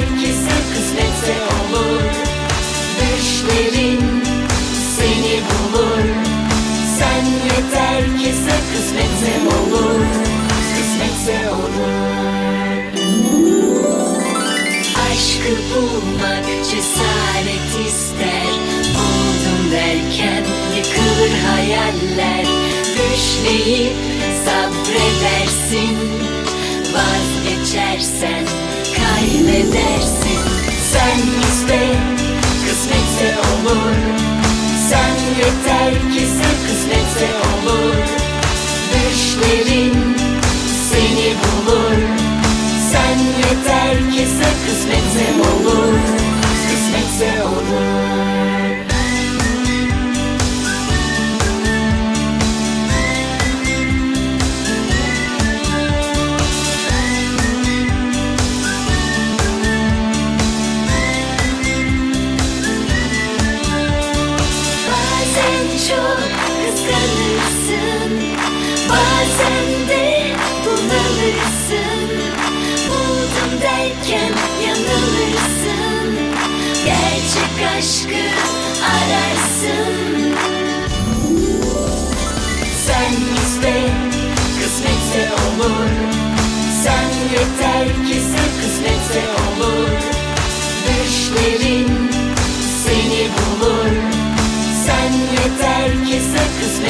sen kısmetse olur. Düşlerin seni bulur. Sen yeter ki sen kısmetse olur. Kısmetse olur. Aşkı bulmak cesaret ister. Buldum derken yıkılır hayaller. Düşleyip sabredersin. Vazgeçersen kaybedersin Sen iste kısmetse olur. Sen yeter ki sen kısmetse olur çok kıskanırsın. Bazen de bunalırsın. Buldum derken yanılırsın. Gerçek aşkı ararsın. Sen iste kısmetse olur. Sen yeter ki sen kısmetse olur. Düşlerin seni bulur. Sen yeter ki sakız